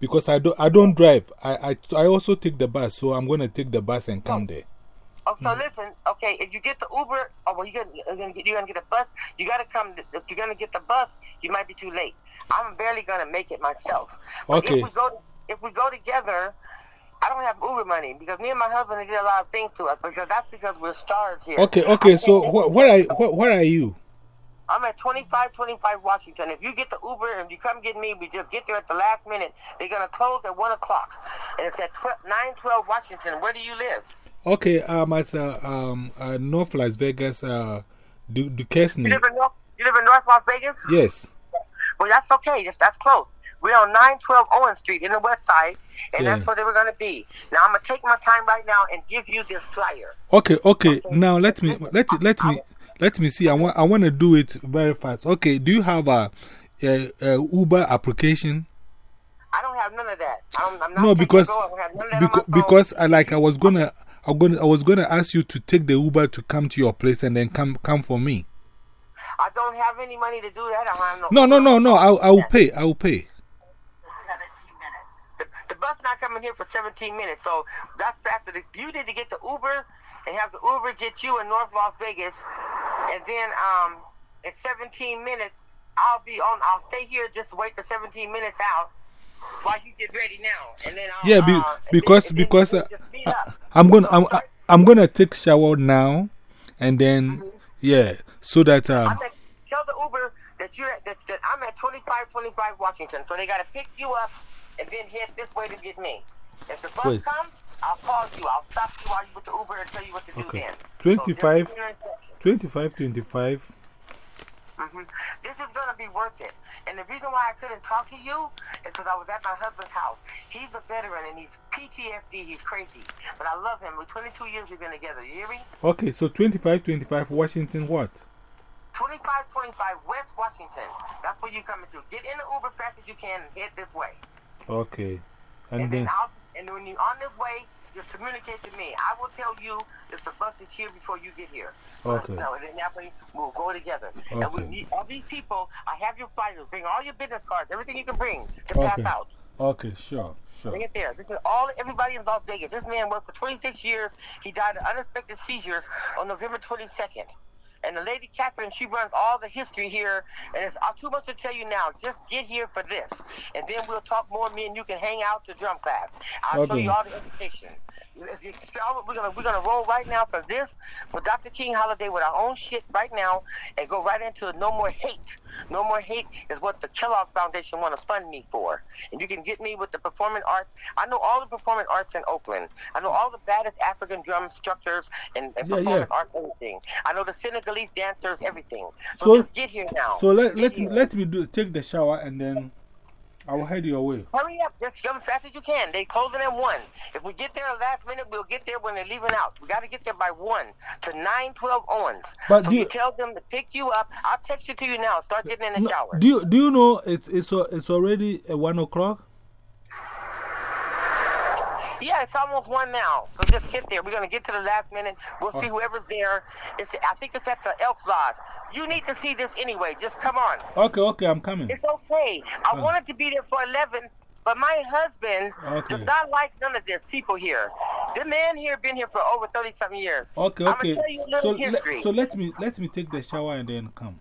Because I don't, I don't drive. I, I, I also take the bus, so I'm going to take the bus and come oh. there. Oh, so mm. listen, okay, if you get the Uber, or well, you're gonna, you're gonna get, you're gonna get a bus, you gotta come, if you're gonna get the bus, you might be too late. I'm barely gonna make it myself. But Okay. If we go, if we go together, I don't have Uber money because me and my husband did a lot of things to us because that's because we're stars here. Okay, okay, so wh where, are, wh where are you? I'm at 2525 Washington. If you get the Uber and you come get me, we just get there at the last minute. They're gonna close at one o'clock, and it's at 12, 912 Washington. Where do you live? Okay, I'm at uh, um, uh, North Las Vegas, uh, Du You Duquesne. live in North. You live in North Las Vegas. Yes. Well, that's okay. That's, that's close. We're on 912 Owen Street in the west side, and Yeah. that's where they were going to be. Now, I'm going to take my time right now and give you this flyer. Okay, okay. Now let me let let me let me see. I want I want to do it very fast. Okay, do you have a, a, a Uber application? I don't have none of that. I'm, I'm not No, because Go. I have none of that because on my phone. because I like I was gonna I'm gonna I was gonna ask you to take the Uber to come to your place and then come come for me. I don't have any money to do that. I don't have No, no, no, no. I I will pay. I will pay. 17 minutes. The, the bus not coming here for 17 minutes, so that's faster. The- You need to get the Uber and have the Uber get you in North Las Vegas, and then um, in 17 minutes, I'll be on. I'll stay here. Just wait the 17 minutes out while you get ready now, and then I'll. Yeah, be, uh, and because then, and then because uh. I'm gonna I'm I'm gonna take shower now, and then yeah, so that um at, tell the Uber that you're at, that, that I'm at 2525 Washington, so they got to pick you up and then head this way to get me. If the bus Wait. comes, I'll call you. I'll stop you while you with the Uber and tell you what to do Okay. then. 25. So just- 25 25. Mhm. This is going to be worth it. And the reason why I couldn't talk to you is because I was at my husband's house. He's a veteran and he's PTSD. He's crazy. But I love him. We're 22 years we've been together. You hear me? Okay, so 25 25 Washington what? 2525 West Washington. That's where you're coming to. Get in the Uber fast as you can and head this way. Okay, And, and then then I'll, and when you're on this way, just communicate to me. I will tell you if the bus is here before you get here. So Okay. no, and then that way we'll go together. Okay. And we need all these people. I have your flyers. Bring all your business cards, everything you can bring to pass Okay. out. okay, sure, sure. Bring it there. This is all everybody in Las Vegas. This man worked for 26 years. He died of unexpected seizures on November 22nd. And the lady Catherine, she runs all the history here, and it's too much to tell you now. Just get here for this, and then we'll talk more. Me and you can hang out to drum class. I'll show you all the information. We're gonna we're gonna roll right now for this for Dr. King Holiday with our own shit right now, and go right into no more hate. No more hate is what the Kellogg Foundation want to fund me for, and you can get me with the performing arts. I know all the performing arts in Oakland. I know all the baddest African drum instructors and, and Yeah, performing yeah. art everything. I know the Dancers, everything. So, So- just get here now. So let, Get let, here. me, let me do, take the shower and then I will head your way. Hurry up. Just come as fast as you can. They closing at 1. If we get there at the last minute, we'll get there when they're leaving out. We got to get there by 1 to 912 Owens. But so you, you- tell them to pick you up. I'll text it to you now. Start getting in the shower. Do you, do you know it's, it's, it's already uh, 1 o'clock? Yeah, it's almost 1 now. So just get there. We're going to get to the last minute. We'll see whoever's there. It's, I think it's at the Elks Lodge. You need to see this anyway. Just come on. Okay, okay, I'm coming. It's okay. I wanted to be there for 11, but my husband Okay. does not like none of this. People here. The man here been here for over 30 something years. Okay, okay. tell you a little So, le- so let me let me take the shower and then come.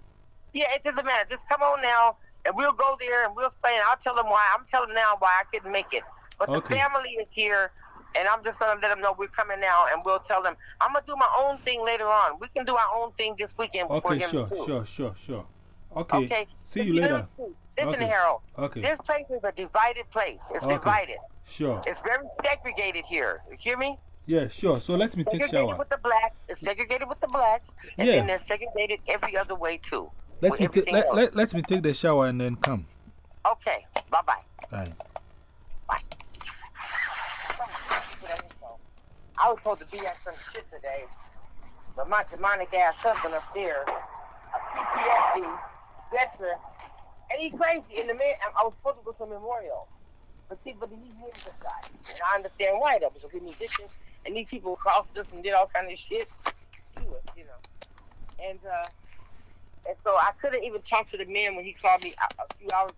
Yeah, it doesn't matter. Just come on now, and we'll go there and we'll explain. I'll tell them why. I'm telling them now why I couldn't make it. But the family is here, and I'm just gonna let them know we're coming now, and we'll tell them I'm gonna do my own thing later on. We can do our own thing this weekend before Okay, him sure, too. sure, sure, sure. Okay. Okay. See you later. Listen, Okay. Harold. Okay. This place is a divided place. It's Okay. divided. Sure. It's very segregated here. You hear me? Yeah, sure. So let me take Segregated shower. with the blacks. It's segregated with the blacks, and Yeah. then they're segregated every other way too. Let me, let, let, let me take the shower and then come. Okay. Bye. Bye. Bye. I was supposed to be at some shit today, but my demonic ass husband upstairs, a PTSD veteran, and he's crazy. In the man, I was supposed to go to a memorial, but see, but he hates this guy, and I understand why though, because we're musicians, and these people crossed us and did all kind of shit to us, you know. And uh, and so I couldn't even talk to the man when he called me a, a few hours